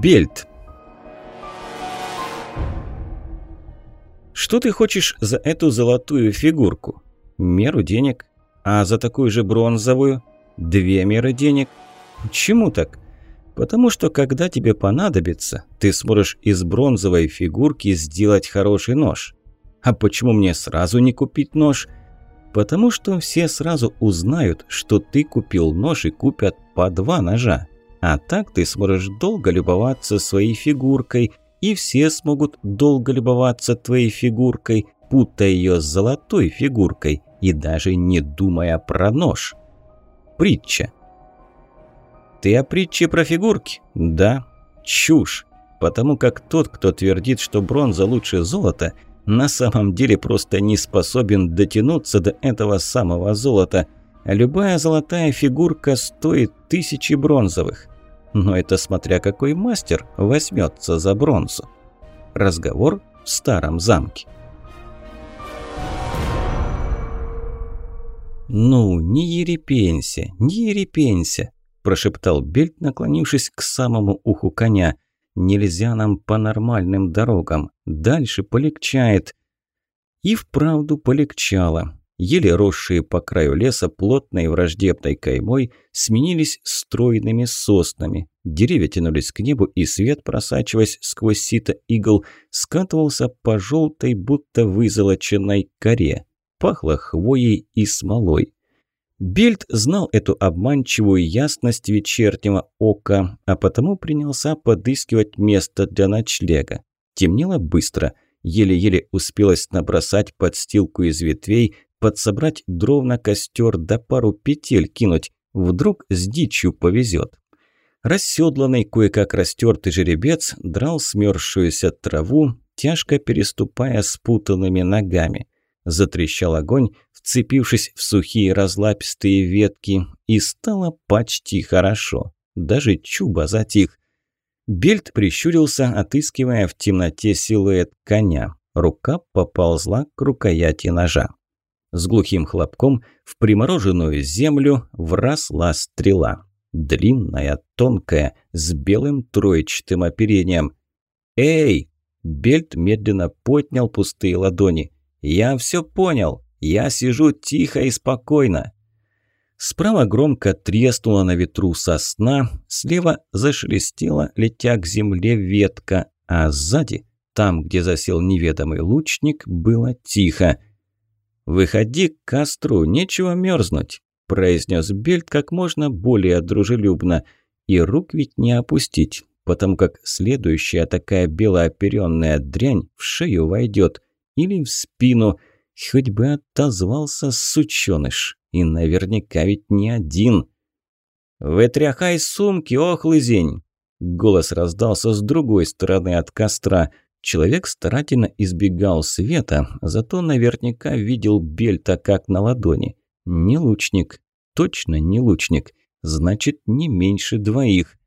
Бельт. Что ты хочешь за эту золотую фигурку? Меру денег. А за такую же бронзовую? Две меры денег. Чему так? Потому что когда тебе понадобится, ты сможешь из бронзовой фигурки сделать хороший нож. А почему мне сразу не купить нож? Потому что все сразу узнают, что ты купил нож и купят по два ножа. А так ты сможешь долго любоваться своей фигуркой, и все смогут долго любоваться твоей фигуркой, путая ее с золотой фигуркой и даже не думая про нож. Притча. Ты о притче про фигурки? Да. Чушь. Потому как тот, кто твердит, что бронза лучше золота, на самом деле просто не способен дотянуться до этого самого золота. Любая золотая фигурка стоит тысячи бронзовых. Но это смотря какой мастер возьмется за бронзу. Разговор в старом замке. «Ну, не ерепенься, не ерепенься», – прошептал Бельт, наклонившись к самому уху коня. «Нельзя нам по нормальным дорогам. Дальше полегчает». И вправду полегчало. Еле росшие по краю леса плотной враждебной каймой сменились стройными соснами. Деревья тянулись к небу, и свет, просачиваясь сквозь сито игл, скатывался по желтой, будто вызолоченной коре пахло хвоей и смолой. Бельт знал эту обманчивую ясность вечернего ока, а потому принялся подыскивать место для ночлега. Темнело быстро, еле-еле успелось набросать подстилку из ветвей, подсобрать дров на костер да пару петель кинуть, вдруг с дичью повезет. Расседланный, кое-как растертый жеребец драл смерзшуюся траву, тяжко переступая спутанными ногами. Затрещал огонь, вцепившись в сухие разлапистые ветки, и стало почти хорошо. Даже чуба затих. Бельт прищурился, отыскивая в темноте силуэт коня. Рука поползла к рукояти ножа. С глухим хлопком в примороженную землю вросла стрела. Длинная, тонкая, с белым троечатым оперением. «Эй!» Бельт медленно поднял пустые ладони. «Я все понял. Я сижу тихо и спокойно». Справа громко треснула на ветру сосна, слева зашелестела, летя к земле ветка, а сзади, там, где засел неведомый лучник, было тихо. «Выходи к костру, нечего мерзнуть», – произнес Бельт как можно более дружелюбно. «И рук ведь не опустить, потому как следующая такая белооперенная дрянь в шею войдет или в спину. Хоть бы отозвался сучёныш. И наверняка ведь не один. «Вытряхай сумки, охлызень!» Голос раздался с другой стороны от костра. Человек старательно избегал света, зато наверняка видел Бельта как на ладони. Не лучник. Точно не лучник. Значит, не меньше двоих.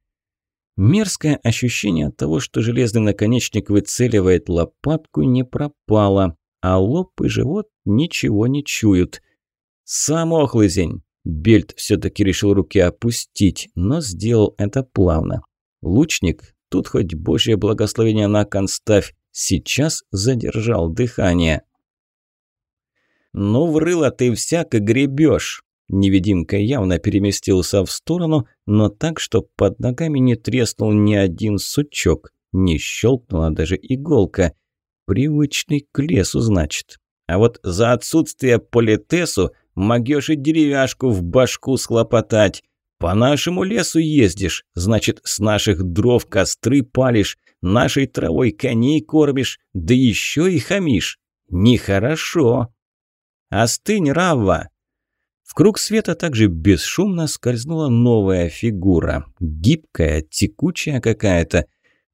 Мерзкое ощущение от того, что железный наконечник выцеливает лопатку, не пропало, а лоб и живот ничего не чуют. «Сам охлызень!» Бельт все-таки решил руки опустить, но сделал это плавно. Лучник, тут хоть божье благословение на конставь, сейчас задержал дыхание. «Ну, врыло ты всяко гребешь!» Невидимка явно переместился в сторону, но так, что под ногами не треснул ни один сучок, не щелкнула даже иголка. Привычный к лесу, значит. А вот за отсутствие политесу могешь и деревяшку в башку схлопотать. По нашему лесу ездишь, значит, с наших дров костры палишь, нашей травой коней кормишь, да еще и хамишь. Нехорошо. Остынь, Равва, в круг света также бесшумно скользнула новая фигура. Гибкая, текучая какая-то.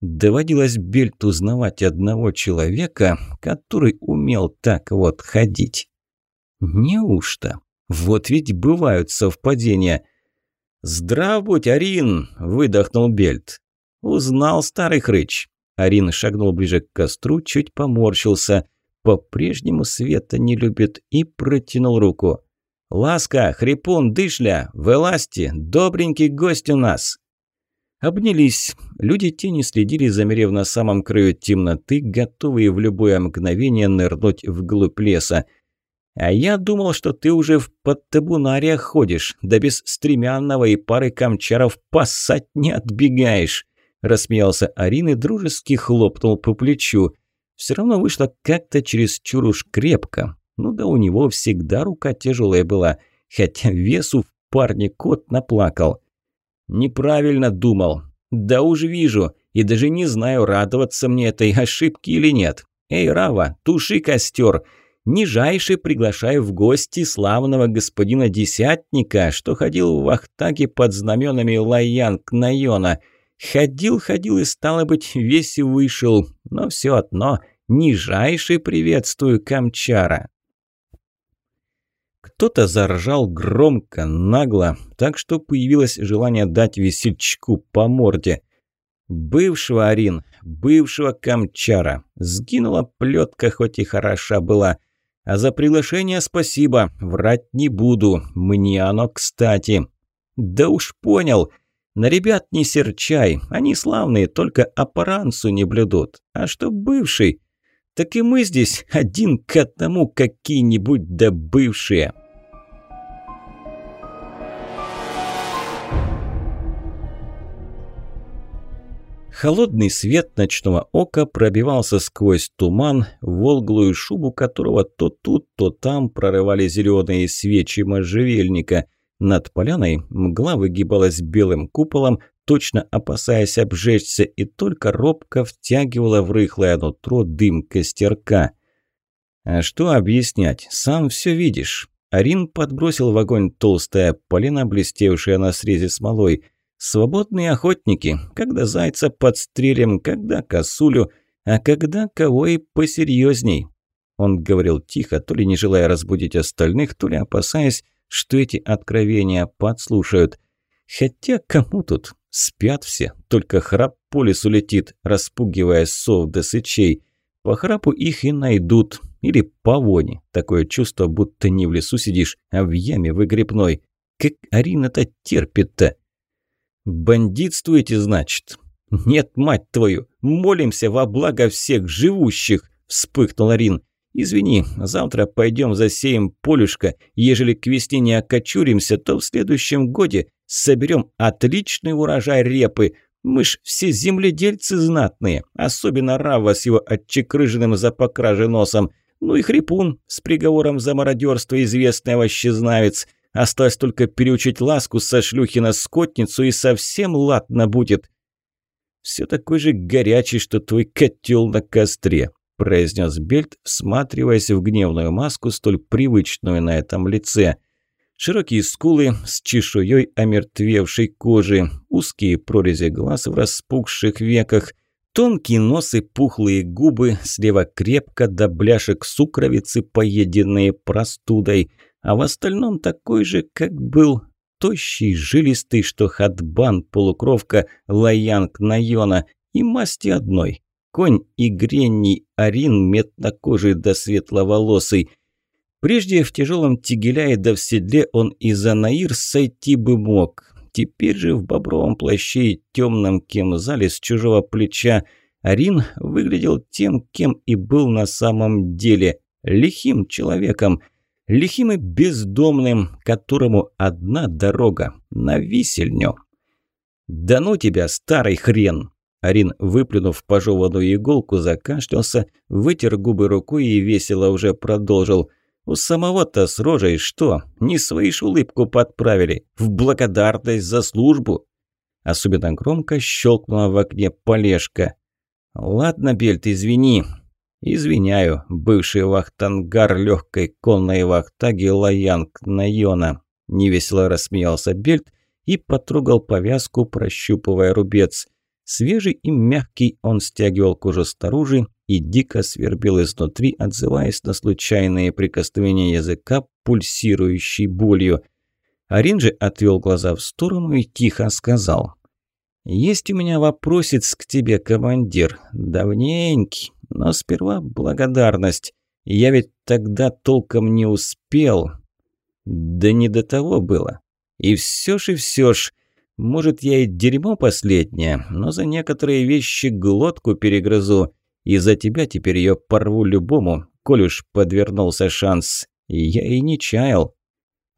Доводилось Бельт узнавать одного человека, который умел так вот ходить. Неужто? Вот ведь бывают совпадения. «Здрав будь, Арин!» – выдохнул Бельт. «Узнал старый хрыч». Арин шагнул ближе к костру, чуть поморщился. По-прежнему света не любит и протянул руку. «Ласка, хрипун, дышля, вылазьте, добренький гость у нас!» Обнялись. Люди тени следили, замерев на самом краю темноты, готовые в любое мгновение нырнуть вглубь леса. «А я думал, что ты уже в подтабунариях ходишь, да без стремянного и пары камчаров пасать не отбегаешь!» Рассмеялся Арин и дружески хлопнул по плечу. Все равно вышло как-то чересчур уж крепко. Ну да у него всегда рука тяжелая была, хотя весу в парне кот наплакал. Неправильно думал. Да уж вижу, и даже не знаю, радоваться мне этой ошибке или нет. Эй, Рава, туши костер. Нижайше приглашаю в гости славного господина Десятника, что ходил в Вахтаге под знаменами Лаянг Найона. Ходил, ходил и, стало быть, весь и вышел, но все одно нижайше приветствую Камчара. Кто-то заржал громко, нагло, так что появилось желание дать весельчаку по морде. Бывшего Арин, бывшего Камчара. Сгинула плетка, хоть и хороша была. А за приглашение спасибо, врать не буду, мне оно кстати. Да уж понял. На ребят не серчай, они славные, только аппарансу не блюдут. А что бывший? так и мы здесь один к одному какие-нибудь да бывшие. Холодный свет ночного ока пробивался сквозь туман, волглую шубу которого то тут, то там прорывали зеленые свечи можжевельника. Над поляной мгла выгибалась белым куполом, точно опасаясь обжечься, и только робко втягивала в рыхлое нутро дым костерка. «А что объяснять? Сам все видишь». Арин подбросил в огонь толстое полено, блестевшее на срезе смолой. «Свободные охотники, когда зайца подстрелим, когда косулю, а когда кого и посерьезней». Он говорил тихо, то ли не желая разбудить остальных, то ли опасаясь, что эти откровения подслушают. Хотя кому тут? Спят все, только храп по лесу летит, распугивая сов до сычей. По храпу их и найдут. Или по воне. Такое чувство, будто не в лесу сидишь, а в яме выгребной. Как Арина-то терпит-то? Бандитствуете, значит? Нет, мать твою, молимся во благо всех живущих, вспыхнул Арин. «Извини, завтра пойдем засеем полюшко. Ежели к весне не окочуримся, то в следующем годе соберем отличный урожай репы. Мы ж все земледельцы знатные, особенно Рава с его отчекрыженным за покраже носом. Ну и Хрипун с приговором за мародерство известный овощезнавец. Осталось только переучить ласку со шлюхи на скотницу, и совсем ладно будет. Все такой же горячий, что твой котел на костре произнес Бельт, всматриваясь в гневную маску, столь привычную на этом лице. Широкие скулы с чешуей омертвевшей кожи, узкие прорези глаз в распухших веках, тонкие нос и пухлые губы, слева крепко до бляшек сукровицы, поеденные простудой, а в остальном такой же, как был тощий, жилистый, что хатбан, полукровка, лаянг Найона, и масти одной, конь и гренний Арин метнокожий да светловолосый. Прежде в тяжелом тигеляе да в седле он и за Наир сойти бы мог. Теперь же в бобровом плаще и темном кемзале с чужого плеча Арин выглядел тем, кем и был на самом деле – лихим человеком, лихим и бездомным, которому одна дорога – на висельню. «Да ну тебя, старый хрен!» Арин, выплюнув пожеванную иголку, закашлялся, вытер губы рукой и весело уже продолжил. «У самого-то с рожей что? Не свои ж улыбку подправили. В благодарность за службу!» Особенно громко щелкнула в окне полежка. «Ладно, Бельт, извини». «Извиняю, бывший вахтангар легкой конной вахтаги Лаянг Найона», – невесело рассмеялся Бельт и потрогал повязку, прощупывая рубец – Свежий и мягкий он стягивал кожу снаружи и дико свербил изнутри, отзываясь на случайные прикосновения языка, пульсирующей болью. Арин же отвел глаза в сторону и тихо сказал. «Есть у меня вопросец к тебе, командир. Давненький, но сперва благодарность. Я ведь тогда толком не успел. Да не до того было. И все ж и все ж, Может, я и дерьмо последнее, но за некоторые вещи глотку перегрызу. И за тебя теперь ее порву любому, коль уж подвернулся шанс. Я и не чаял.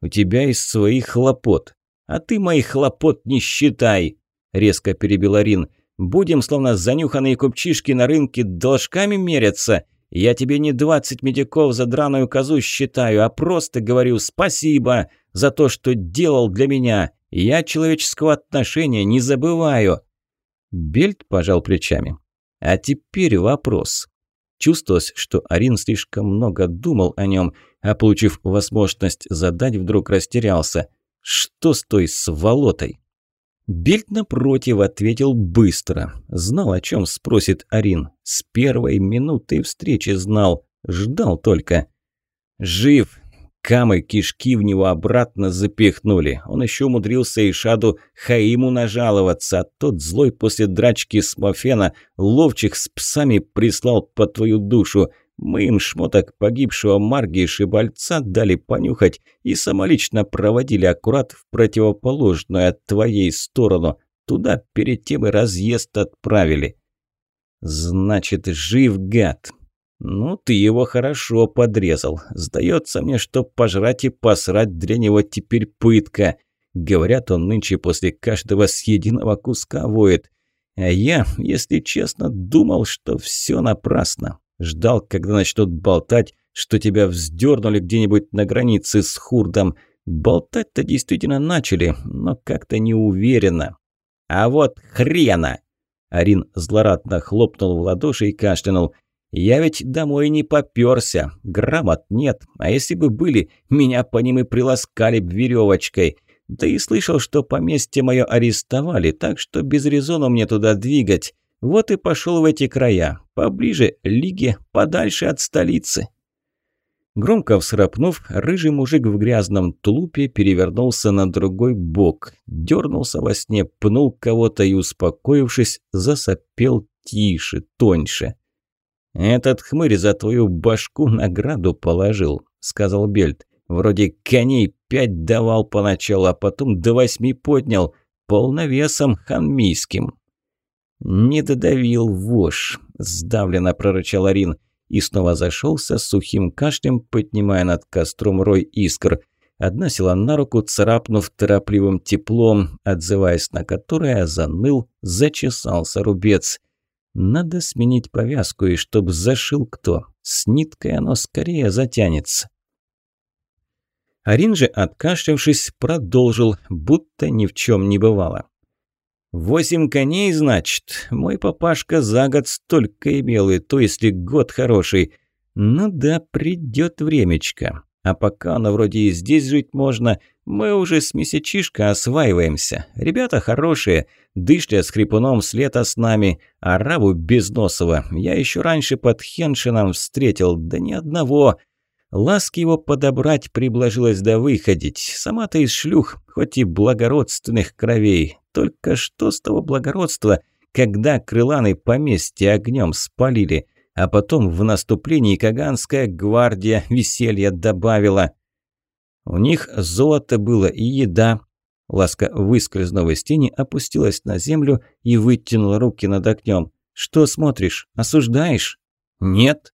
У тебя из своих хлопот. А ты моих хлопот не считай, резко перебил Арин. Будем, словно занюханные купчишки на рынке, должками меряться. Я тебе не двадцать медиков за драную козу считаю, а просто говорю спасибо за то, что делал для меня. Я человеческого отношения не забываю». Бельт пожал плечами. «А теперь вопрос». Чувствовалось, что Арин слишком много думал о нем, а получив возможность задать, вдруг растерялся. Что с той сволотой? Бельт, напротив, ответил быстро. Знал, о чем спросит Арин. С первой минуты встречи знал. Ждал только. «Жив!» Камы кишки в него обратно запихнули. Он еще умудрился Ишаду Хаиму нажаловаться, а тот злой после драчки с Мофена ловчих с псами прислал по твою душу. Мы им шмоток погибшего Марги и Шибальца дали понюхать и самолично проводили аккурат в противоположную от твоей сторону. Туда перед тем и разъезд отправили. Значит, жив гад. Ну, ты его хорошо подрезал. Сдается мне, что пожрать и посрать для него теперь пытка. Говорят, он нынче после каждого съеденного куска воет. А я, если честно, думал, что все напрасно. Ждал, когда начнут болтать, что тебя вздернули где-нибудь на границе с Хурдом. Болтать-то действительно начали, но как-то неуверенно. «А вот хрена!» Арин злорадно хлопнул в ладоши и кашлянул. «Я ведь домой не попёрся. Грамот нет. А если бы были, меня по ним и приласкали б веревочкой. Да и слышал, что поместье мое арестовали, так что без резона мне туда двигать. Вот и пошел в эти края, поближе Лиге, подальше от столицы. Громко всрапнув, рыжий мужик в грязном тулупе перевернулся на другой бок, дернулся во сне, пнул кого-то и, успокоившись, засопел тише, тоньше. «Этот хмырь за твою башку награду положил», — сказал Бельт. «Вроде коней пять давал поначалу, а потом до восьми поднял, полновесом ханмийским». «Не додавил вошь», – сдавленно прорычал Арин. И снова зашелся сухим кашлем, поднимая над костром рой искр. Одна села на руку, царапнув торопливым теплом, отзываясь на которое, заныл, зачесался рубец. «Надо сменить повязку, и чтоб зашил кто. С ниткой оно скорее затянется». Арин же, откашлявшись, продолжил, будто ни в чем не бывало. «Восемь коней, значит? Мой папашка за год столько имел, и то, если год хороший. Ну да, придет времечко. А пока оно вроде и здесь жить можно, мы уже с месячишка осваиваемся. Ребята хорошие, дышля хрипуном с лета с нами, а Раву Безносова я еще раньше под Хеншином встретил, да ни одного». Ласки его подобрать приблажилось да выходить. Сама-то из шлюх, хоть и благородственных кровей. Только что с того благородства, когда крыланы поместье огнем спалили, а потом в наступлении Каганская гвардия веселья добавила. У них золото было и еда. Ласка, выскользнув из тени, опустилась на землю и вытянула руки над огнем. «Что смотришь? Осуждаешь?» «Нет»,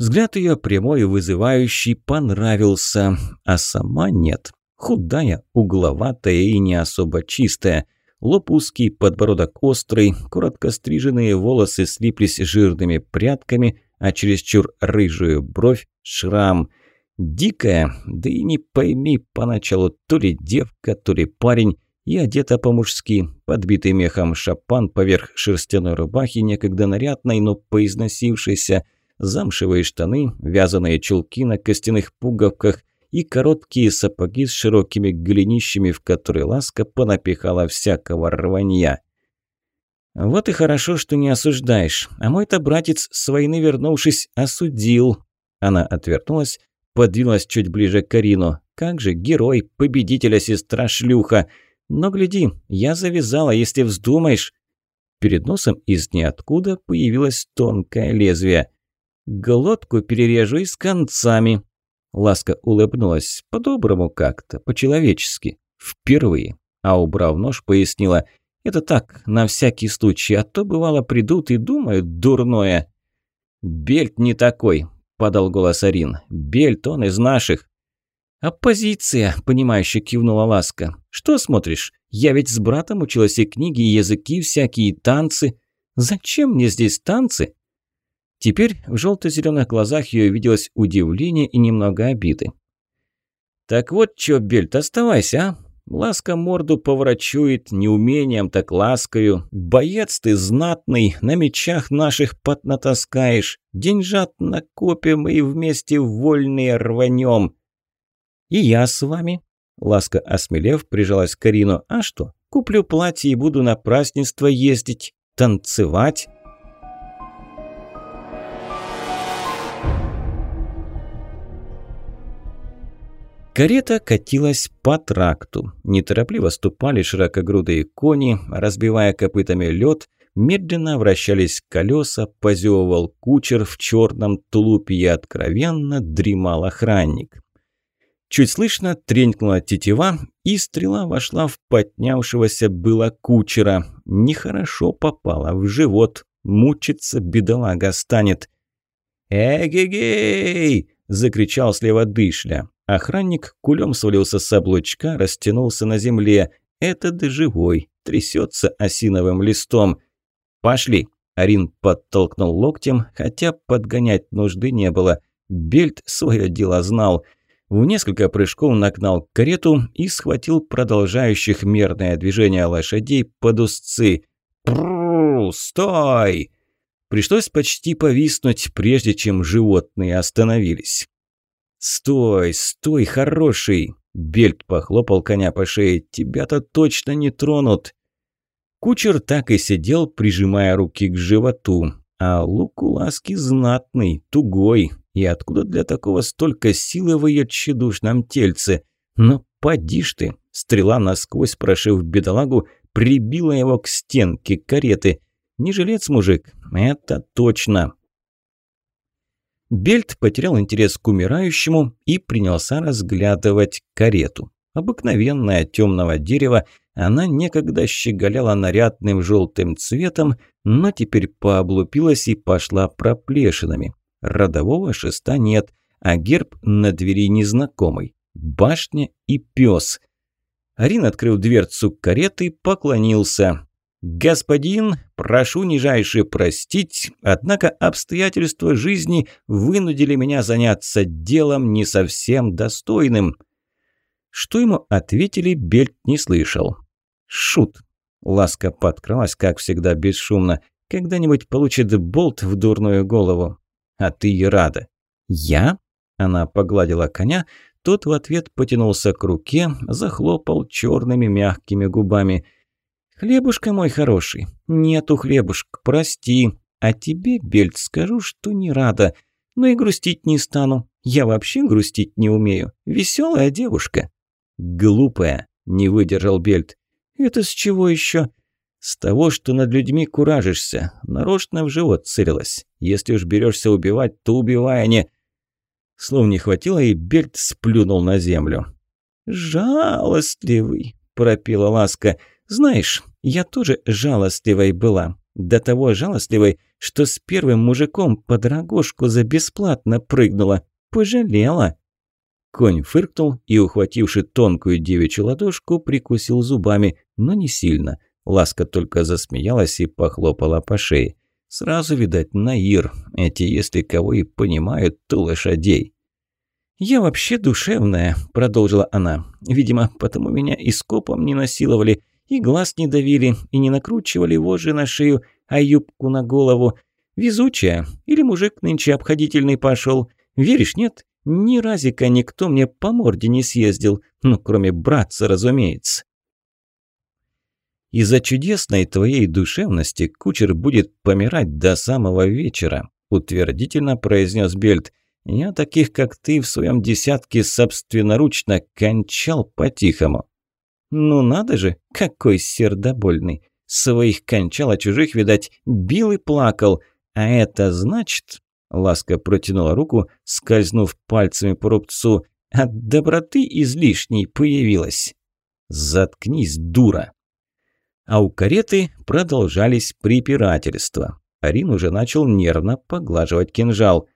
Взгляд ее прямой и вызывающий понравился, а сама нет. Худая, угловатая и не особо чистая. Лоб узкий, подбородок острый, коротко стриженные волосы слиплись жирными прядками, а чересчур рыжую бровь – шрам. Дикая, да и не пойми поначалу, то ли девка, то ли парень, и одета по-мужски, подбитый мехом шапан поверх шерстяной рубахи, некогда нарядной, но поизносившейся – замшевые штаны, вязаные чулки на костяных пуговках и короткие сапоги с широкими голенищами, в которые ласка понапихала всякого рванья. «Вот и хорошо, что не осуждаешь. А мой-то братец, с войны вернувшись, осудил». Она отвернулась, подвинулась чуть ближе к Карину. «Как же, герой, победителя сестра-шлюха! Но гляди, я завязала, если вздумаешь». Перед носом из ниоткуда появилось тонкое лезвие. Глотку перережу и с концами. Ласка улыбнулась. По-доброму как-то, по-человечески. Впервые. а убрав нож, пояснила. «Это так, на всякий случай, а то бывало придут и думают дурное». «Бельт не такой», – подал голос Арин. «Бельт он из наших». «Оппозиция», – понимающе кивнула Ласка. «Что смотришь? Я ведь с братом училась и книги, и языки всякие, танцы. Зачем мне здесь танцы?» Теперь в желто-зеленых глазах ее виделось удивление и немного обиды. «Так вот чё, Бельт, оставайся, а? Ласка морду поворачует, неумением так ласкаю. Боец ты знатный, на мечах наших поднатаскаешь. Деньжат накопим и вместе вольные рванем. И я с вами. Ласка, осмелев, прижалась к Карину. А что, куплю платье и буду на празднество ездить, танцевать. Карета катилась по тракту. Неторопливо ступали широкогрудые кони, разбивая копытами лед, медленно вращались колеса, позевывал кучер в черном тулупе и откровенно дремал охранник. Чуть слышно тренькнула тетива, и стрела вошла в поднявшегося было кучера. Нехорошо попала в живот, мучиться бедолага станет. «Эгегей!» – закричал слева дышля. Охранник кулем свалился с облучка, растянулся на земле. Этот живой, трясется осиновым листом. «Пошли!» – Арин подтолкнул локтем, хотя подгонять нужды не было. Бельт свое дело знал. В несколько прыжков нагнал карету и схватил продолжающих мерное движение лошадей под узцы. «Прррр! Стой!» Пришлось почти повиснуть, прежде чем животные остановились. «Стой, стой, хороший!» Бельт похлопал коня по шее. «Тебя-то точно не тронут!» Кучер так и сидел, прижимая руки к животу. А лук у ласки знатный, тугой. И откуда для такого столько силы в ее тщедушном тельце? Но поди ж ты! Стрела, насквозь прошив бедолагу, прибила его к стенке кареты. Не жилец мужик, это точно. Бельт потерял интерес к умирающему и принялся разглядывать карету. Обыкновенная темного дерева, она некогда щеголяла нарядным желтым цветом, но теперь пооблупилась и пошла проплешинами. Родового шеста нет, а герб на двери незнакомый. Башня и пес. Арин, открыв дверцу кареты, поклонился. «Господин, прошу нижайше простить, однако обстоятельства жизни вынудили меня заняться делом не совсем достойным». Что ему ответили, Бельт не слышал. «Шут». Ласка подкралась, как всегда, бесшумно. «Когда-нибудь получит болт в дурную голову. А ты и рада». «Я?» Она погладила коня, тот в ответ потянулся к руке, захлопал черными мягкими губами – «Хлебушка мой хороший, нету хлебушка, прости. А тебе, Бельт, скажу, что не рада. Но и грустить не стану. Я вообще грустить не умею. Веселая девушка». «Глупая», – не выдержал Бельт. «Это с чего еще?» «С того, что над людьми куражишься. Нарочно в живот целилась. Если уж берешься убивать, то убивай, а не...» Слов не хватило, и Бельт сплюнул на землю. «Жалостливый», – пропела Ласка. «Знаешь, я тоже жалостливой была. До того жалостливой, что с первым мужиком под рогожку за бесплатно прыгнула. Пожалела. Конь фыркнул и, ухвативши тонкую девичью ладошку, прикусил зубами, но не сильно. Ласка только засмеялась и похлопала по шее. Сразу, видать, Наир. Эти, если кого и понимают, то лошадей. «Я вообще душевная», – продолжила она. «Видимо, потому меня и скопом не насиловали. И глаз не давили, и не накручивали вожжи на шею, а юбку на голову. Везучая. Или мужик нынче обходительный пошел. Веришь, нет? Ни разика никто мне по морде не съездил. Ну, кроме братца, разумеется. Из-за чудесной твоей душевности кучер будет помирать до самого вечера, утвердительно произнес Бельт. Я таких, как ты, в своем десятке собственноручно кончал по-тихому. Ну надо же, какой сердобольный. Своих кончал, а чужих, видать, бил и плакал. А это значит... Ласка протянула руку, скользнув пальцами по рубцу. От доброты излишней появилась. «Заткнись, дура!» А у кареты продолжались препирательства. Арин уже начал нервно поглаживать кинжал.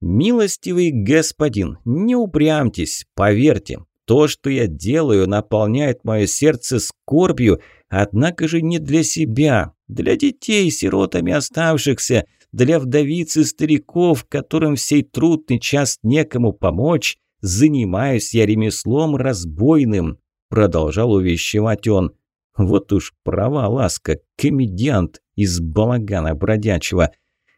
«Милостивый господин, не упрямьтесь, поверьте, то, что я делаю, наполняет мое сердце скорбью, однако же не для себя, для детей, сиротами оставшихся, для вдовиц и стариков, которым в сей трудный час некому помочь, занимаюсь я ремеслом разбойным», – продолжал увещевать он. «Вот уж права ласка, комедиант из балагана бродячего.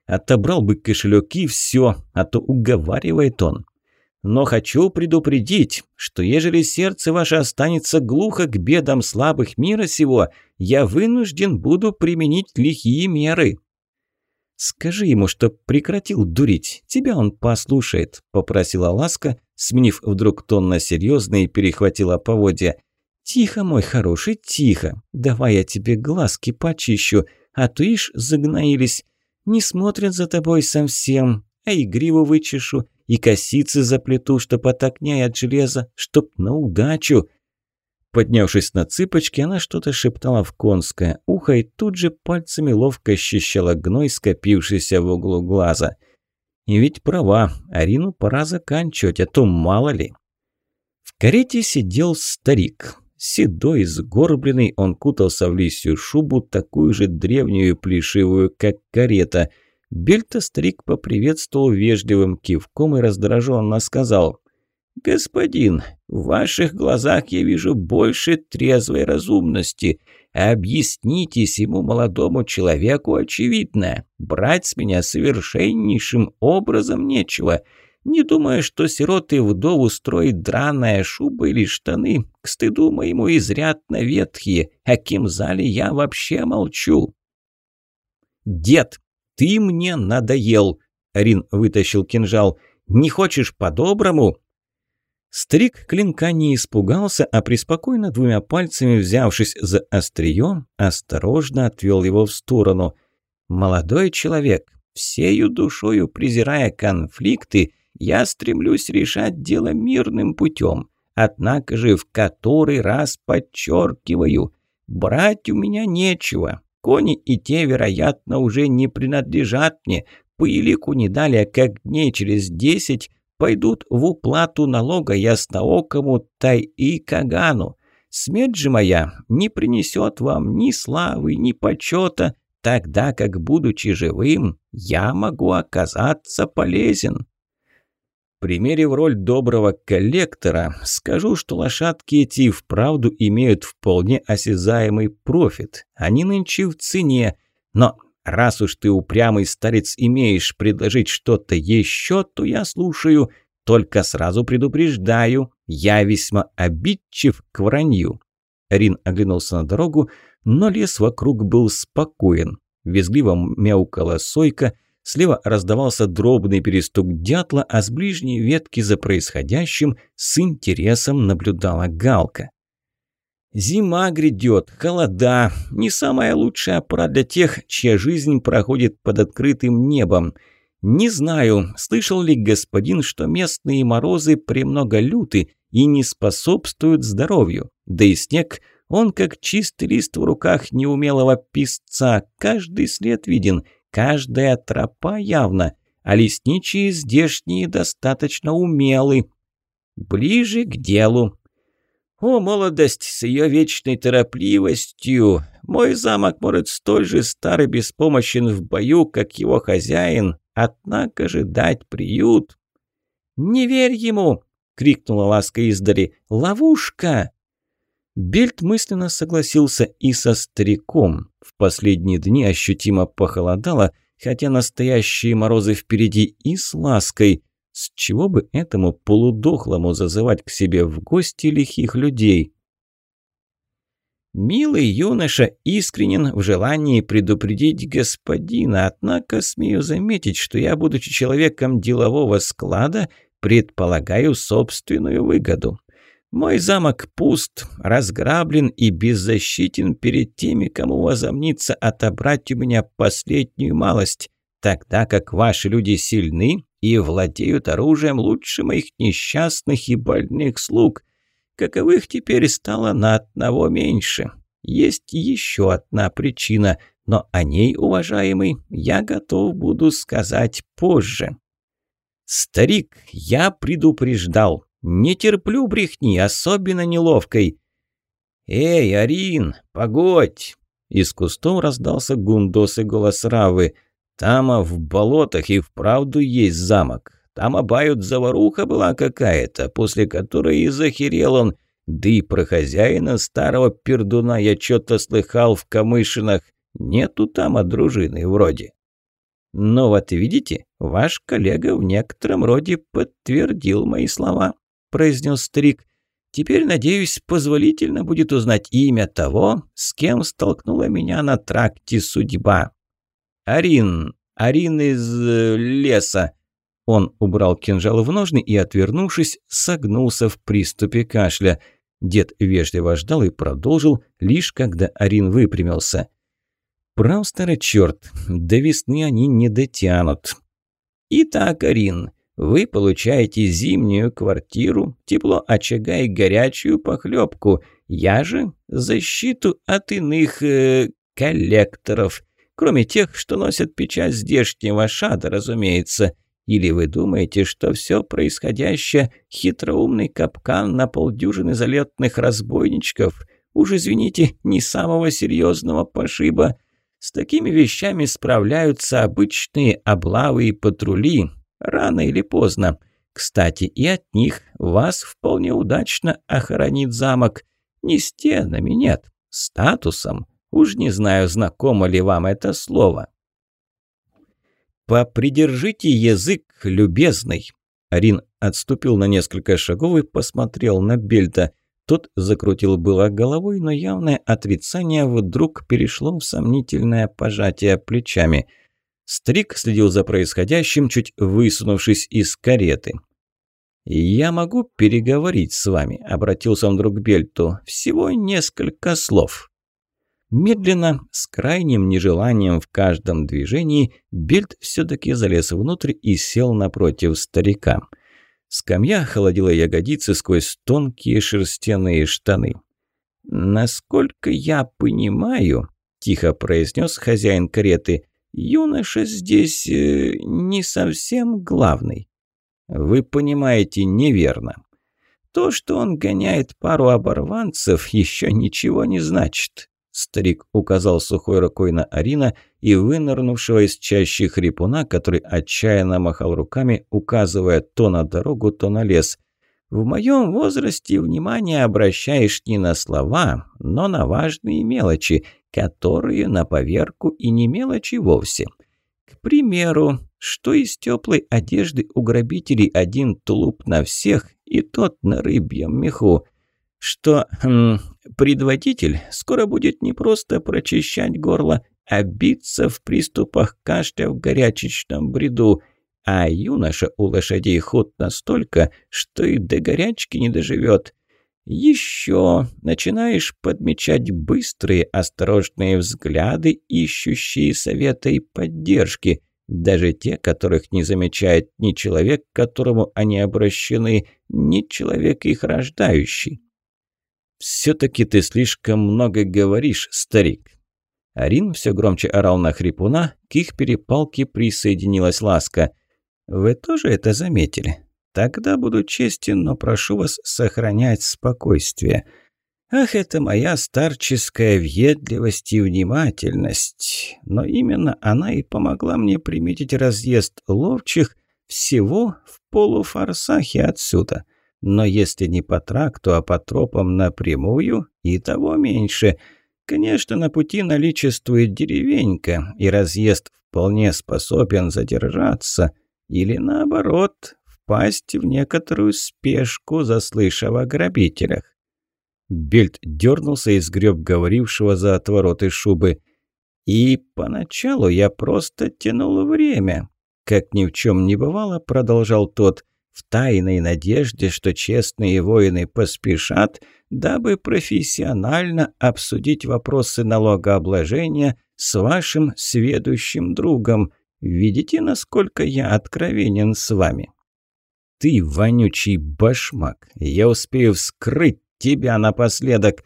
Отобрал бы кошелек и все, а то уговаривает он. Но хочу предупредить, что ежели сердце ваше останется глухо к бедам слабых мира сего, я вынужден буду применить лихие меры». «Скажи ему, что прекратил дурить, тебя он послушает», – попросила Ласка, сменив вдруг тон на серьезный и перехватила поводья. «Тихо, мой хороший, тихо. Давай я тебе глазки почищу, а то ишь загноились. Не смотрят за тобой совсем, а и гриву вычешу, и косицы заплету, чтоб от огня и от железа, чтоб на удачу». Поднявшись на цыпочки, она что-то шептала в конское ухо и тут же пальцами ловко ощущала гной, скопившийся в углу глаза. И ведь права, Арину пора заканчивать, а то мало ли. В карете сидел старик. Седой, сгорбленный, он кутался в лисью шубу, такую же древнюю и плешивую, как карета. Бельта старик поприветствовал вежливым кивком и раздраженно сказал «Господин, в ваших глазах я вижу больше трезвой разумности. Объяснитесь ему молодому человеку очевидное. Брать с меня совершеннейшим образом нечего. Не думая, что сироты вдову строит драная шуба или штаны, к стыду моему изрядно ветхие, о кем зале я вообще молчу». «Дед, ты мне надоел!» Рин вытащил кинжал. «Не хочешь по-доброму?» Старик клинка не испугался, а преспокойно двумя пальцами, взявшись за острие, осторожно отвел его в сторону. «Молодой человек, всею душою презирая конфликты, я стремлюсь решать дело мирным путем. Однако же в который раз подчеркиваю, брать у меня нечего. Кони и те, вероятно, уже не принадлежат мне. По елику не далее, как дней через десять пойдут в уплату налога ясноокому Тай-И Кагану. Смерть же моя не принесет вам ни славы, ни почета, тогда как, будучи живым, я могу оказаться полезен. Примерив роль доброго коллектора, скажу, что лошадки эти вправду имеют вполне осязаемый профит. Они нынче в цене, но Раз уж ты упрямый старец имеешь предложить что-то еще, то я слушаю. Только сразу предупреждаю, я весьма обидчив к вранью». Рин оглянулся на дорогу, но лес вокруг был спокоен. Визгливо мяукала сойка, слева раздавался дробный перестук дятла, а с ближней ветки за происходящим с интересом наблюдала галка. Зима грядет, холода. Не самая лучшая пора для тех, чья жизнь проходит под открытым небом. Не знаю, слышал ли господин, что местные морозы премного люты и не способствуют здоровью. Да и снег, он как чистый лист в руках неумелого писца. Каждый след виден, каждая тропа явна. А лесничие здешние достаточно умелы. Ближе к делу. О, молодость с ее вечной торопливостью! Мой замок может столь же старый беспомощен в бою, как его хозяин, однако же дать приют. «Не верь ему!» — крикнула ласка издали. «Ловушка!» Бельт мысленно согласился и со стариком. В последние дни ощутимо похолодало, хотя настоящие морозы впереди и с лаской. С чего бы этому полудохлому зазывать к себе в гости лихих людей? Милый юноша искренен в желании предупредить господина, однако смею заметить, что я, будучи человеком делового склада, предполагаю собственную выгоду. Мой замок пуст, разграблен и беззащитен перед теми, кому возомнится отобрать у меня последнюю малость, тогда как ваши люди сильны и владеют оружием лучше моих несчастных и больных слуг. каковых теперь стало на одного меньше. Есть еще одна причина, но о ней, уважаемый, я готов буду сказать позже. Старик, я предупреждал. Не терплю брехни, особенно неловкой. «Эй, Арин, погодь!» Из кустов раздался гундос голос Равы. «Там, а в болотах и вправду есть замок. Там обают заваруха была какая-то, после которой и захерел он. Да и про хозяина старого пердуна я что-то слыхал в Камышинах. Нету там от дружины вроде. Но вот видите, ваш коллега в некотором роде подтвердил мои слова, произнес старик. Теперь, надеюсь, позволительно будет узнать имя того, с кем столкнула меня на тракте судьба. Арин, Арин из э, леса. Он убрал кинжал в ножны и, отвернувшись, согнулся в приступе кашля. Дед вежливо ждал и продолжил, лишь когда Арин выпрямился. «Прав, старый черт, до весны они не дотянут». «Итак, Арин, вы получаете зимнюю квартиру, тепло очага и горячую похлебку. Я же защиту от иных э, коллекторов, кроме тех, что носят печать здешнего шада, разумеется». Или вы думаете, что все происходящее – хитроумный капкан на полдюжины залетных разбойничков? Уж извините, не самого серьезного пошиба. С такими вещами справляются обычные облавы и патрули, рано или поздно. Кстати, и от них вас вполне удачно охранит замок. Не стенами, нет, статусом. Уж не знаю, знакомо ли вам это слово. «Попридержите язык, любезный!» Арин отступил на несколько шагов и посмотрел на Бельта. Тот закрутил было головой, но явное отрицание вдруг перешло в сомнительное пожатие плечами. Стрик следил за происходящим, чуть высунувшись из кареты. «Я могу переговорить с вами», — обратился он вдруг к Бельту. «Всего несколько слов». Медленно, с крайним нежеланием в каждом движении, Бельт все-таки залез внутрь и сел напротив старика. Скамья холодила ягодицы сквозь тонкие шерстяные штаны. «Насколько я понимаю», – тихо произнес хозяин кареты, – «юноша здесь э, не совсем главный». «Вы понимаете неверно. То, что он гоняет пару оборванцев, еще ничего не значит. Старик указал сухой рукой на Арина и вынырнувшего из чащи хрипуна, который отчаянно махал руками, указывая то на дорогу, то на лес. «В моем возрасте внимание обращаешь не на слова, но на важные мелочи, которые на поверку и не мелочи вовсе. К примеру, что из теплой одежды у грабителей один тулуп на всех и тот на рыбьем меху – что хм, предводитель скоро будет не просто прочищать горло, а биться в приступах кашля в горячечном бреду, а юноша у лошадей ход настолько, что и до горячки не доживет. Еще начинаешь подмечать быстрые, осторожные взгляды, ищущие совета и поддержки, даже те, которых не замечает ни человек, к которому они обращены, ни человек их рождающий. «Все-таки ты слишком много говоришь, старик». Арин все громче орал на хрипуна, к их перепалке присоединилась ласка. «Вы тоже это заметили? Тогда буду честен, но прошу вас сохранять спокойствие». Ах, это моя старческая въедливость и внимательность. Но именно она и помогла мне приметить разъезд ловчих всего в полуфорсахе отсюда. Но если не по тракту, а по тропам напрямую, и того меньше. Конечно, на пути наличествует деревенька, и разъезд вполне способен задержаться, или наоборот, впасть в некоторую спешку, заслышав о грабителях. Бельт дернулся и сгреб говорившего за отвороты шубы. «И поначалу я просто тянул время». Как ни в чем не бывало, продолжал тот, в тайной надежде, что честные воины поспешат, дабы профессионально обсудить вопросы налогообложения с вашим сведущим другом. Видите, насколько я откровенен с вами? Ты вонючий башмак, я успею вскрыть тебя напоследок.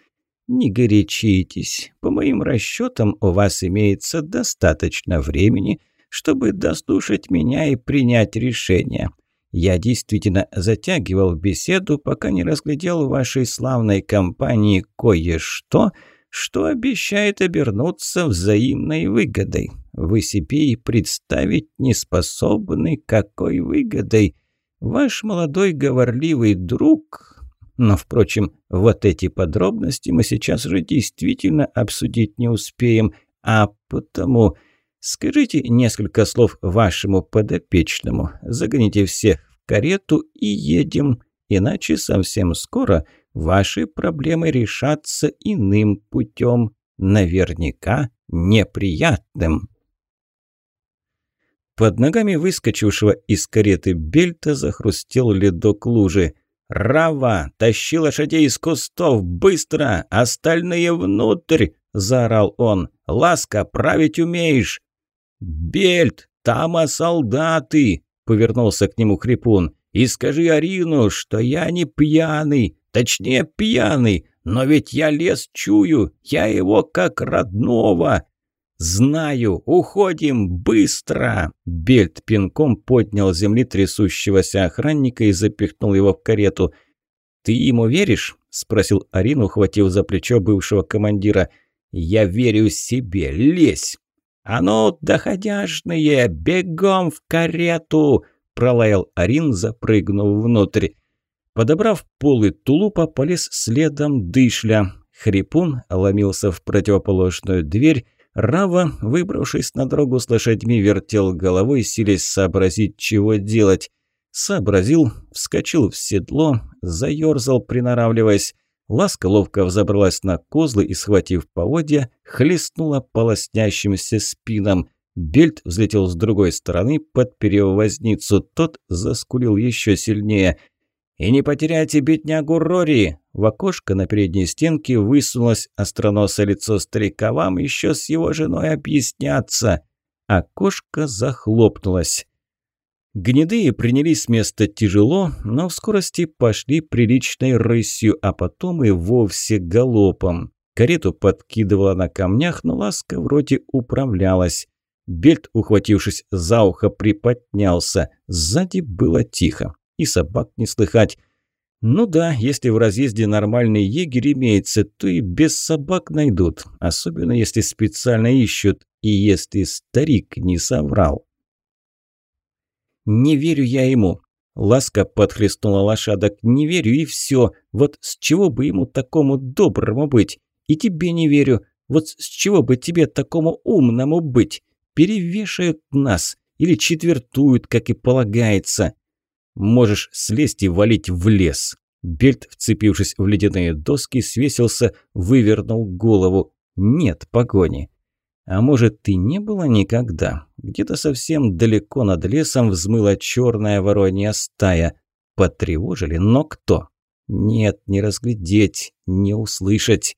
Не горячитесь. По моим расчетам, у вас имеется достаточно времени, чтобы дослушать меня и принять решение. Я действительно затягивал беседу, пока не разглядел в вашей славной компании кое-что, что обещает обернуться взаимной выгодой. Вы себе и представить не способны, какой выгодой. Ваш молодой говорливый друг... Но, впрочем, вот эти подробности мы сейчас уже действительно обсудить не успеем, а потому... Скажите несколько слов вашему подопечному, загоните всех в карету и едем, иначе совсем скоро ваши проблемы решатся иным путем, наверняка неприятным». Под ногами выскочившего из кареты Бельта захрустел ледок лужи. «Рава! Тащи лошадей из кустов! Быстро! Остальные внутрь!» – заорал он. «Ласка, править умеешь!» «Бельт, там а солдаты!» – повернулся к нему Хрипун. «И скажи Арину, что я не пьяный, точнее пьяный, но ведь я лес чую, я его как родного!» «Знаю! Уходим! Быстро!» Бельт пинком поднял земли трясущегося охранника и запихнул его в карету. «Ты ему веришь?» – спросил Арину, ухватив за плечо бывшего командира. «Я верю себе! Лезь!» «А ну, доходяжные, бегом в карету!» – пролаял Арин, запрыгнув внутрь. Подобрав полы тулупа, полез следом дышля. Хрипун ломился в противоположную дверь. Рава, выбравшись на дорогу с лошадьми, вертел головой, силясь сообразить, чего делать. Сообразил, вскочил в седло, заерзал, приноравливаясь. Ласка ловко взобралась на козлы и, схватив поводья, хлестнула полоснящимся спинам. Бельт взлетел с другой стороны, подперев возницу. Тот заскулил еще сильнее. «И не потеряйте беднягу Рори!» В окошко на передней стенке высунулось остроносое лицо старика. «Вам еще с его женой объясняться!» Окошко захлопнулось. Гнедые принялись с места тяжело, но в скорости пошли приличной рысью, а потом и вовсе галопом. Карету подкидывала на камнях, но ласка вроде управлялась. Бельт, ухватившись за ухо, приподнялся. Сзади было тихо, и собак не слыхать. Ну да, если в разъезде нормальный егерь имеется, то и без собак найдут, особенно если специально ищут, и если старик не соврал. Не верю я ему. Ласка подхлестнула лошадок. Не верю и все. Вот с чего бы ему такому доброму быть? И тебе не верю. Вот с чего бы тебе такому умному быть? Перевешают нас. Или четвертуют, как и полагается. Можешь слезть и валить в лес. Бельт, вцепившись в ледяные доски, свесился, вывернул голову. Нет погони. А может, и не было никогда? Где-то совсем далеко над лесом взмыла черная воронья стая. Потревожили, но кто? Нет, не разглядеть, не услышать.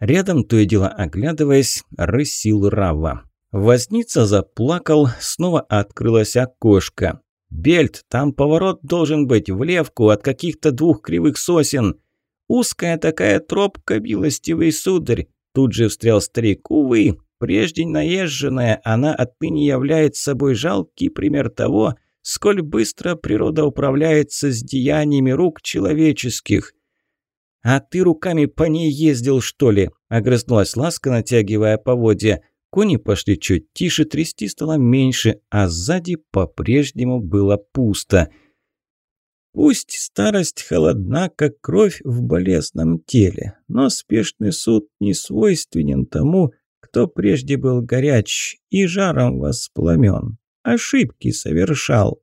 Рядом, то и дело оглядываясь, рысил Рава. Возница заплакал, снова открылось окошко. «Бельт, там поворот должен быть, в левку, от каких-то двух кривых сосен. Узкая такая тропка, милостивый сударь!» Тут же встрял старик. «Увы, Прежде наезженная, она отныне является собой жалкий пример того, сколь быстро природа управляется с деяниями рук человеческих. «А ты руками по ней ездил, что ли?» – огрызнулась ласка, натягивая поводья. Кони пошли чуть тише, трясти стало меньше, а сзади по-прежнему было пусто. Пусть старость холодна, как кровь в болезном теле, но спешный суд не свойственен тому, кто прежде был горяч и жаром воспламен, ошибки совершал.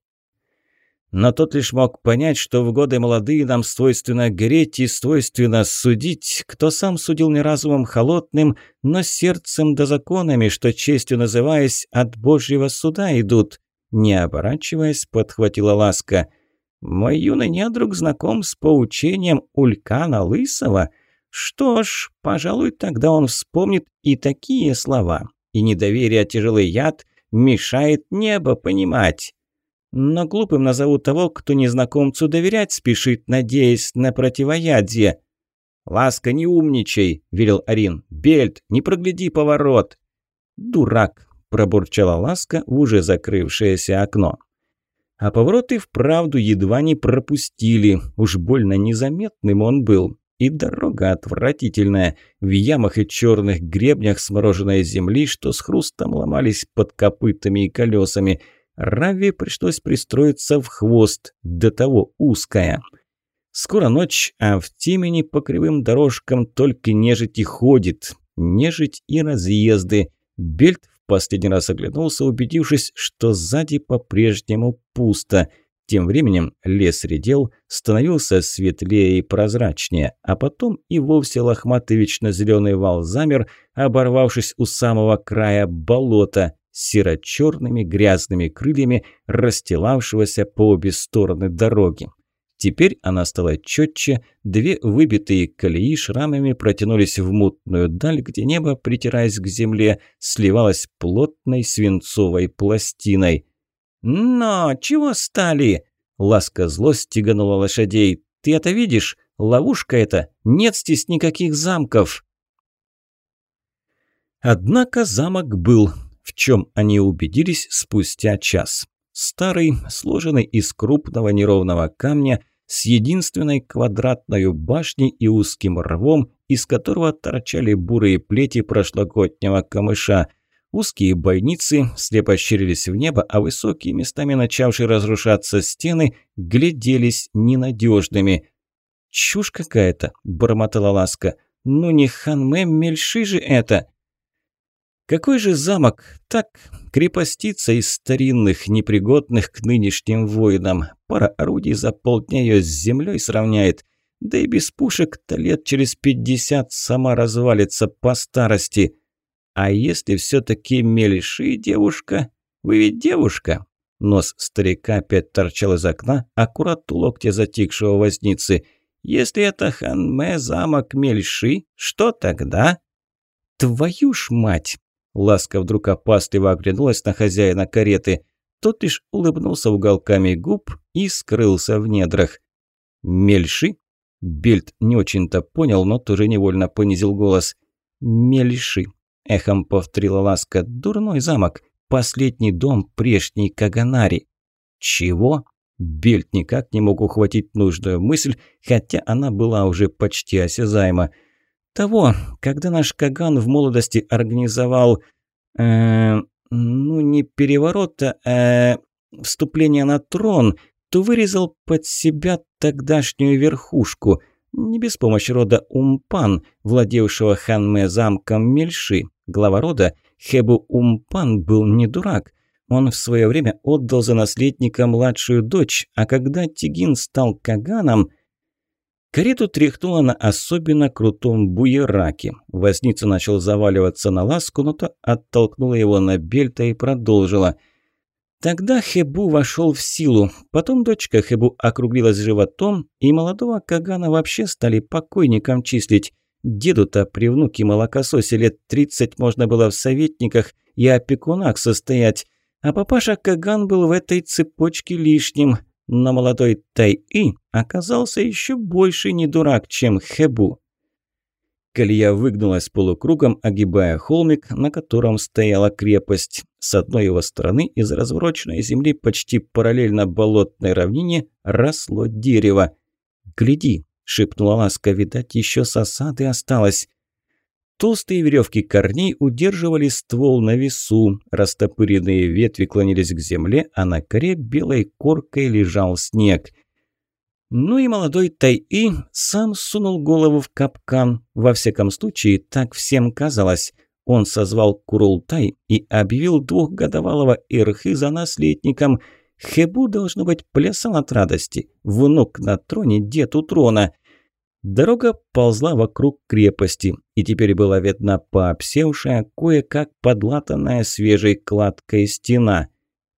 Но тот лишь мог понять, что в годы молодые нам свойственно гореть и свойственно судить, кто сам судил не разумом холодным, но сердцем да законами, что честью называясь, от Божьего суда идут. Не оборачиваясь, подхватила ласка. «Мой юный недруг знаком с поучением Улькана Лысого». Что ж, пожалуй, тогда он вспомнит и такие слова. И недоверие тяжелый яд мешает небо понимать. Но глупым назову того, кто незнакомцу доверять спешит, надеясь на противоядие. «Ласка, не умничай!» – велел Арин. «Бельт, не прогляди поворот!» «Дурак!» – пробурчала Ласка в уже закрывшееся окно. А поворот и вправду едва не пропустили. Уж больно незаметным он был. И дорога отвратительная, в ямах и черных гребнях смороженной земли, что с хрустом ломались под копытами и колесами. Рави пришлось пристроиться в хвост, до того узкая. Скоро ночь, а в темени по кривым дорожкам только нежить и ходит. Нежить и разъезды. Бельт в последний раз оглянулся, убедившись, что сзади по-прежнему пусто – тем временем лес редел, становился светлее и прозрачнее, а потом и вовсе лохматый вечно зеленый вал замер, оборвавшись у самого края болота, серо-черными грязными крыльями, расстилавшегося по обе стороны дороги. Теперь она стала четче, две выбитые колеи шрамами протянулись в мутную даль, где небо, притираясь к земле, сливалось плотной свинцовой пластиной. «Но, чего стали?» Ласка зло стеганула лошадей. «Ты это видишь? Ловушка это! Нет здесь никаких замков!» Однако замок был, в чем они убедились спустя час. Старый, сложенный из крупного неровного камня, с единственной квадратной башней и узким рвом, из которого торчали бурые плети прошлогоднего камыша. Узкие бойницы слепо щерились в небо, а высокие, местами начавшие разрушаться стены, гляделись ненадежными. «Чушь какая-то!» – бормотала Ласка. «Ну не ханме мельши же это!» Какой же замок? Так, крепостица из старинных, непригодных к нынешним воинам. Пара орудий за полдня ее с землей сравняет. Да и без пушек-то лет через пятьдесят сама развалится по старости. А если все-таки мельши, девушка? Вы ведь девушка?» Нос старика опять торчал из окна, аккурат у локтя затихшего возницы. «Если это ханме замок мельши, что тогда?» «Твою ж мать!» Ласка вдруг опасливо оглянулась на хозяина кареты. Тот лишь улыбнулся уголками губ и скрылся в недрах. «Мельши?» Бельт не очень-то понял, но тоже невольно понизил голос. «Мельши», Эхом повторила Ласка. «Дурной замок. Последний дом прежней Каганари». «Чего?» Бельт никак не мог ухватить нужную мысль, хотя она была уже почти осязаема. «Того, когда наш Каган в молодости организовал... Э, ну, не переворот, а э, вступление на трон, то вырезал под себя тогдашнюю верхушку» не без помощи рода Умпан, владевшего Ханме замком Мельши. Глава рода Хебу Умпан был не дурак. Он в свое время отдал за наследника младшую дочь, а когда Тигин стал Каганом, карету тряхнуло на особенно крутом буераке. Возница начал заваливаться на ласку, но то оттолкнула его на бельта и продолжила. Тогда Хебу вошел в силу, потом дочка Хебу округлилась животом, и молодого Кагана вообще стали покойником числить. Деду-то при внуке молокососе лет тридцать можно было в советниках и опекунах состоять, а папаша Каган был в этой цепочке лишним. Но молодой Тай-И оказался еще больше не дурак, чем Хэбу. Колея выгнулась полукругом, огибая холмик, на котором стояла крепость. С одной его стороны из развороченной земли почти параллельно болотной равнине росло дерево. «Гляди!» шепнула ласка, видать, еще с осады осталось. Толстые веревки корней удерживали ствол на весу, растопыренные ветви клонились к земле, а на коре белой коркой лежал снег. Ну и молодой Тай-И сам сунул голову в капкан. Во всяком случае, так всем казалось. Он созвал Курултай и объявил двухгодовалого Ирхы за наследником – Хебу, должно быть, плясал от радости. Внук на троне, дед у трона. Дорога ползла вокруг крепости, и теперь была видна пообсевшая, кое-как подлатанная свежей кладкой стена.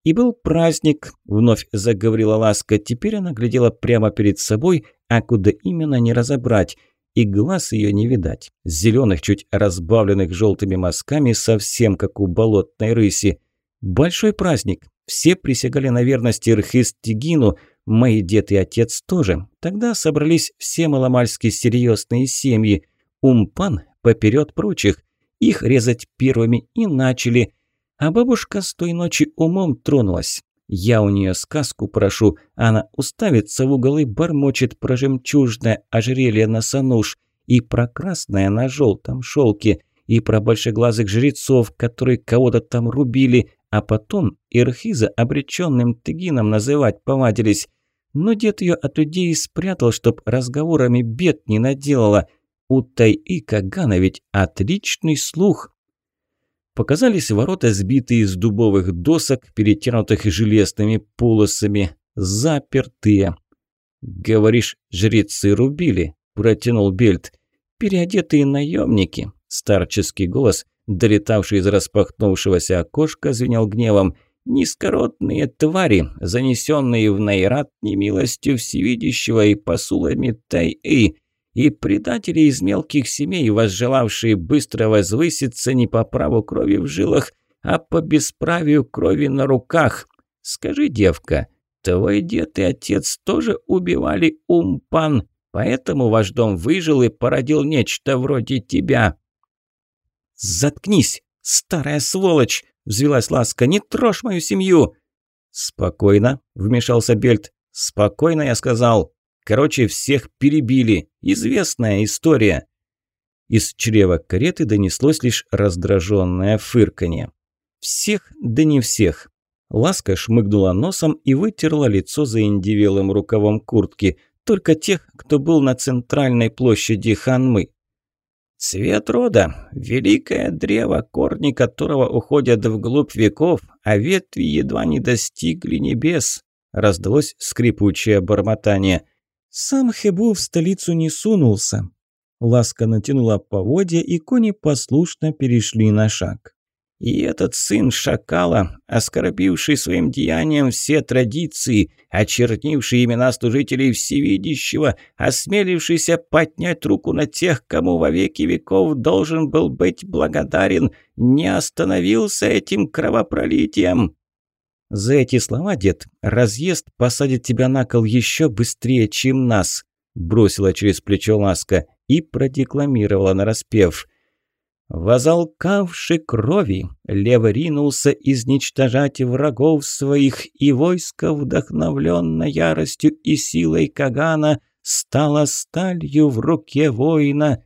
И был праздник, вновь заговорила Ласка, теперь она глядела прямо перед собой, а куда именно не разобрать, и глаз ее не видать, зеленых, чуть разбавленных желтыми мазками, совсем как у болотной рыси. Большой праздник, все присягали на верность Ирхистигину. Мои дед и отец тоже. Тогда собрались все маломальски серьезные семьи. Умпан поперед прочих. Их резать первыми и начали. А бабушка с той ночи умом тронулась. Я у нее сказку прошу, она уставится в угол и бормочет про жемчужное ожерелье на сануш и про красное на желтом шелке, и про большеглазых жрецов, которые кого-то там рубили, а потом Ирхиза обреченным тыгином называть повадились. Но дед ее от людей спрятал, чтоб разговорами бед не наделала. У Тай-И Кагана ведь отличный слух. Показались ворота, сбитые из дубовых досок, перетянутых железными полосами, запертые. «Говоришь, жрецы рубили?» – протянул Бельт. «Переодетые наемники», – старческий голос, долетавший из распахнувшегося окошка, звенел гневом. «Низкородные твари, занесенные в Найрат немилостью всевидящего и посулами Тай-И» и предатели из мелких семей, возжелавшие быстро возвыситься не по праву крови в жилах, а по бесправию крови на руках. Скажи, девка, твой дед и отец тоже убивали умпан, поэтому ваш дом выжил и породил нечто вроде тебя». «Заткнись, старая сволочь!» – взвелась Ласка. «Не трожь мою семью!» «Спокойно», – вмешался Бельт. «Спокойно, я сказал. Короче, всех перебили. Известная история». Из чрева кареты донеслось лишь раздраженное фырканье. «Всех, да не всех». Ласка шмыгнула носом и вытерла лицо за индивелым рукавом куртки. Только тех, кто был на центральной площади Ханмы. Цвет рода – великое древо, корни которого уходят вглубь веков, а ветви едва не достигли небес. Раздалось скрипучее бормотание – сам Хебу в столицу не сунулся. Ласка натянула поводья, и кони послушно перешли на шаг. И этот сын шакала, оскорбивший своим деянием все традиции, очернивший имена служителей всевидящего, осмелившийся поднять руку на тех, кому во веки веков должен был быть благодарен, не остановился этим кровопролитием. За эти слова, дед, разъезд посадит тебя на кол еще быстрее, чем нас», бросила через плечо Ласка и продекламировала нараспев. «Возалкавши крови, лев ринулся изничтожать врагов своих, и войско, вдохновленно яростью и силой Кагана, стало сталью в руке воина».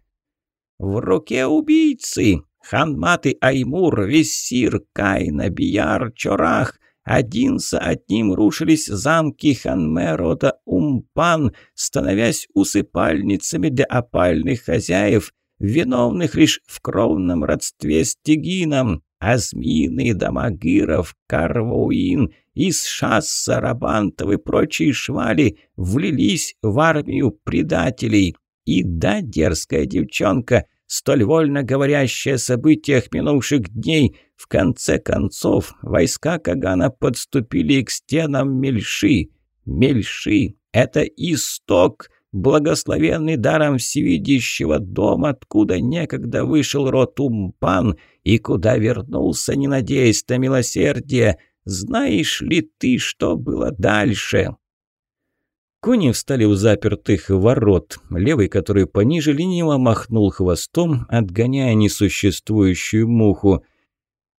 «В руке убийцы!» Ханматы Аймур, Вессир, Кайна, Бияр, Чорах, один за одним рушились замки Ханмерода Умпан, становясь усыпальницами для опальных хозяев, виновных лишь в кровном родстве с Тигином. Азмины, Дамагиров, Карвуин, Исшас, Сарабантов и прочие швали влились в армию предателей. И да, дерзкая девчонка, столь вольно говорящая о событиях минувших дней. В конце концов, войска Кагана подступили к стенам Мельши. Мельши — это исток, благословенный даром всевидящего дома, откуда некогда вышел род Умпан и куда вернулся, не надеясь на милосердие. Знаешь ли ты, что было дальше?» Кони встали у запертых ворот. Левый, который пониже, лениво махнул хвостом, отгоняя несуществующую муху.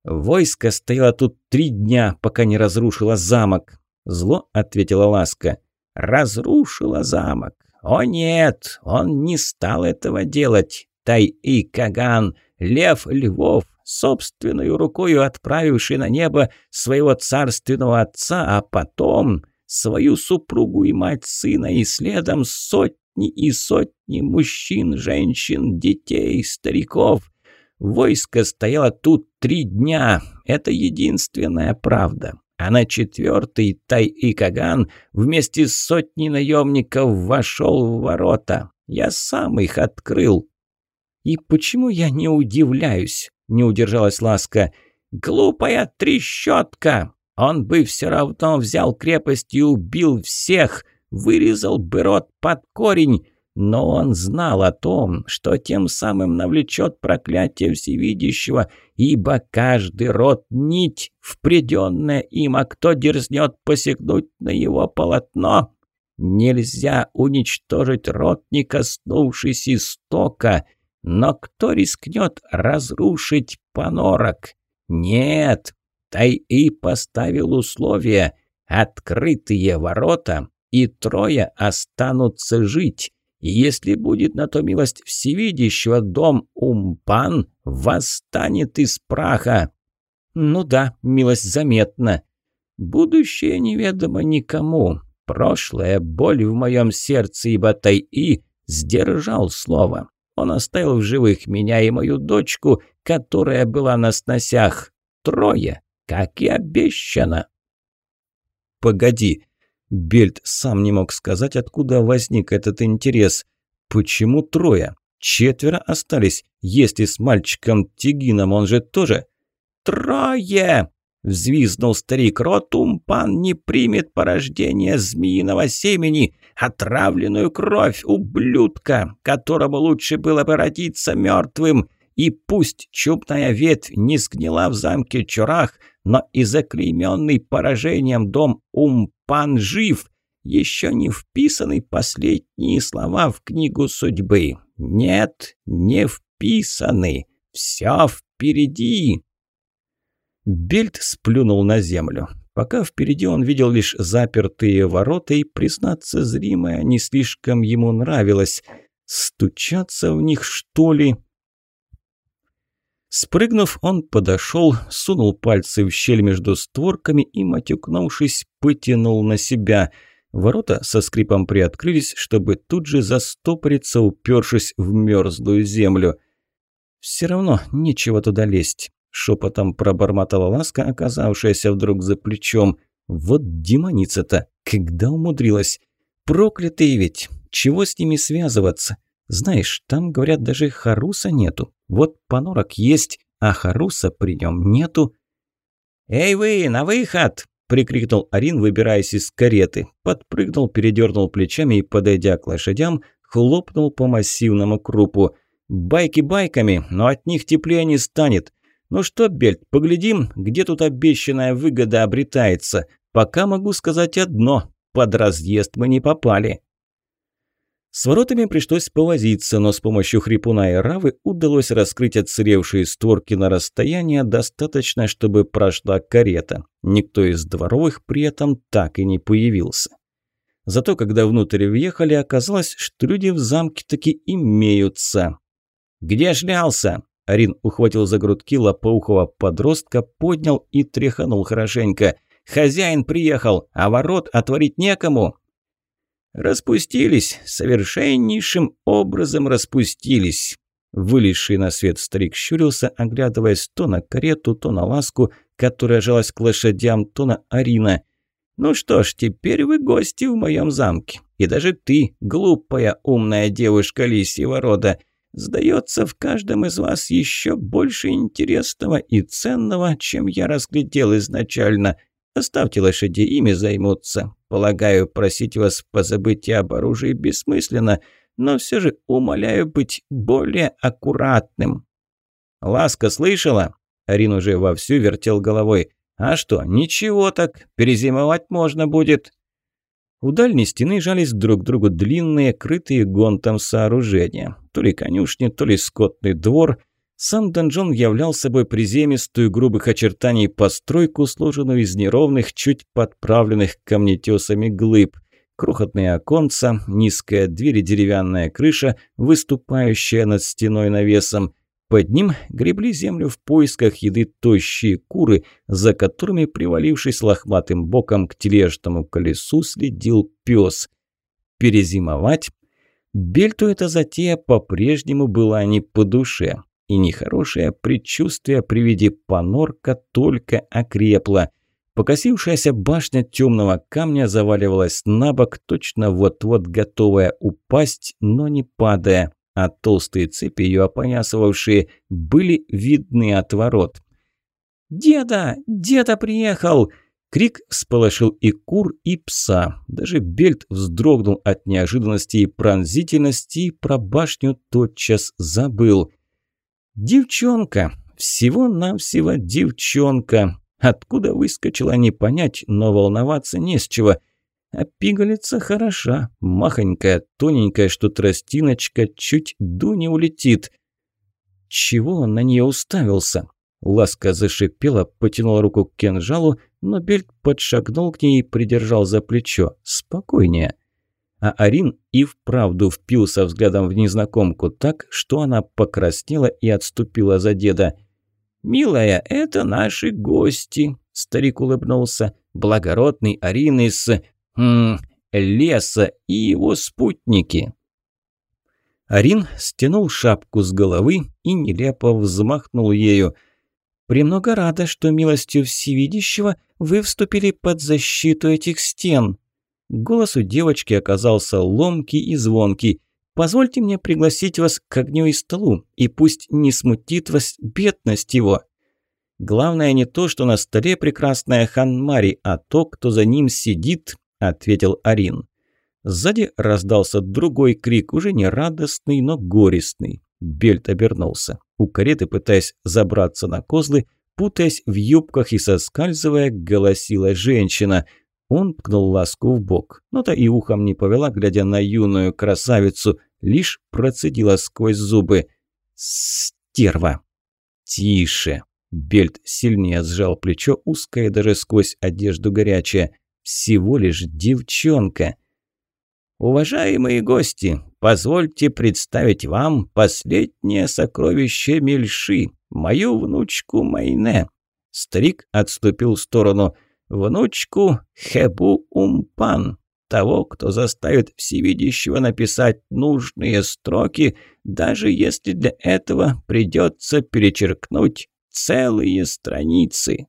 «Войско стояло тут три дня, пока не разрушило замок», – зло ответила Ласка. «Разрушила замок? О нет, он не стал этого делать. Тай-И Каган, лев львов, собственной рукою отправивший на небо своего царственного отца, а потом...» свою супругу и мать сына, и следом сотни и сотни мужчин, женщин, детей, стариков. Войско стояло тут три дня. Это единственная правда. А на четвертый Тай-И Каган вместе с сотней наемников вошел в ворота. Я сам их открыл. «И почему я не удивляюсь?» – не удержалась Ласка. «Глупая трещотка!» Он бы все равно взял крепость и убил всех, вырезал бы рот под корень. Но он знал о том, что тем самым навлечет проклятие всевидящего, ибо каждый род нить, впреденная им, а кто дерзнет посягнуть на его полотно, Нельзя уничтожить род, не коснувшись истока. Но кто рискнет разрушить понорок? Нет, Тай-И поставил условие – открытые ворота, и трое останутся жить. Если будет на то милость всевидящего, дом Умпан восстанет из праха. Ну да, милость заметна. Будущее неведомо никому. Прошлая боль в моем сердце, ибо Тай-И сдержал слово. Он оставил в живых меня и мою дочку, которая была на сносях. Трое, как и обещано. Погоди. Бельт сам не мог сказать, откуда возник этот интерес. Почему трое? Четверо остались, если с мальчиком Тигином он же тоже... «Трое!» Взвизнул старик. Ротумпан не примет порождение змеиного семени, отравленную кровь ублюдка, которому лучше было бы родиться мертвым. И пусть чубная ветвь не сгнила в замке Чурах, но и заклейменный поражением дом Умпан жив, еще не вписаны последние слова в книгу судьбы. Нет, не вписаны. Все впереди. Бельт сплюнул на землю. Пока впереди он видел лишь запертые ворота, и, признаться, зримое не слишком ему нравилось. Стучаться в них, что ли? Спрыгнув, он подошел, сунул пальцы в щель между створками и, матюкнувшись, потянул на себя. Ворота со скрипом приоткрылись, чтобы тут же застопориться, упершись в мерзлую землю. Все равно нечего туда лезть. Шепотом пробормотала ласка, оказавшаяся вдруг за плечом. Вот демоница-то, когда умудрилась. Проклятые ведь, чего с ними связываться? Знаешь, там, говорят, даже Харуса нету. Вот понорок есть, а Харуса при нем нету. «Эй вы, на выход!» – прикрикнул Арин, выбираясь из кареты. Подпрыгнул, передернул плечами и, подойдя к лошадям, хлопнул по массивному крупу. «Байки байками, но от них теплее не станет. «Ну что, Бельт, поглядим, где тут обещанная выгода обретается. Пока могу сказать одно – под разъезд мы не попали». С воротами пришлось повозиться, но с помощью хрипуна и равы удалось раскрыть отсыревшие створки на расстояние, достаточно, чтобы прошла карета. Никто из дворовых при этом так и не появился. Зато когда внутрь въехали, оказалось, что люди в замке таки имеются. «Где шлялся?» Арин ухватил за грудки лопоухого подростка, поднял и тряханул хорошенько. «Хозяин приехал, а ворот отворить некому!» «Распустились, совершеннейшим образом распустились!» Вылезший на свет старик щурился, оглядываясь то на карету, то на ласку, которая жалась к лошадям, то на Арина. «Ну что ж, теперь вы гости в моем замке. И даже ты, глупая, умная девушка лисьего рода, Сдается, в каждом из вас еще больше интересного и ценного, чем я разглядел изначально. Оставьте лошади, ими займутся. Полагаю, просить вас позабыть об оружии бессмысленно, но все же умоляю быть более аккуратным». «Ласка слышала?» Арин уже вовсю вертел головой. «А что, ничего так, перезимовать можно будет». У дальней стены жались друг к другу длинные, крытые гонтом сооружения. То ли конюшни, то ли скотный двор. Сам донжон являл собой приземистую грубых очертаний постройку, сложенную из неровных, чуть подправленных камнетесами глыб. Крохотные оконца, низкая дверь и деревянная крыша, выступающая над стеной навесом – под ним гребли землю в поисках еды тощие куры, за которыми, привалившись лохматым боком к тележному колесу, следил пес. Перезимовать? Бельту эта затея по-прежнему была не по душе, и нехорошее предчувствие при виде понорка только окрепло. Покосившаяся башня темного камня заваливалась на бок, точно вот-вот готовая упасть, но не падая а толстые цепи, ее опоясывавшие, были видны от ворот. «Деда! Деда приехал!» Крик всполошил и кур, и пса. Даже Бельт вздрогнул от неожиданности и пронзительности, и про башню тотчас забыл. «Девчонка! Всего-навсего девчонка!» Откуда выскочила, не понять, но волноваться не с чего. А пигалица хороша, махонькая, тоненькая, что тростиночка, чуть дуни улетит. Чего он на нее уставился? Ласка зашипела, потянула руку к кинжалу, но Бельт подшагнул к ней и придержал за плечо. «Спокойнее». А Арин и вправду впился взглядом в незнакомку так, что она покраснела и отступила за деда. «Милая, это наши гости», – старик улыбнулся. «Благородный Арин из... М леса и его спутники». Арин стянул шапку с головы и нелепо взмахнул ею. «Премного рада, что милостью всевидящего вы вступили под защиту этих стен». Голос у девочки оказался ломкий и звонкий. «Позвольте мне пригласить вас к огню и столу, и пусть не смутит вас бедность его». «Главное не то, что на столе прекрасная Ханмари, а то, кто за ним сидит», – ответил Арин. Сзади раздался другой крик, уже не радостный, но горестный. Бельт обернулся. У кареты, пытаясь забраться на козлы, путаясь в юбках и соскальзывая, голосила женщина. Он ткнул ласку в бок, но та и ухом не повела, глядя на юную красавицу, лишь процедила сквозь зубы. «Стерва!» «Тише!» Бельт сильнее сжал плечо, узкое даже сквозь одежду горячее. «Всего лишь девчонка!» «Уважаемые гости, позвольте представить вам последнее сокровище Мельши, мою внучку Майне». Старик отступил в сторону. «Внучку Хебу Умпан, того, кто заставит всевидящего написать нужные строки, даже если для этого придется перечеркнуть целые страницы».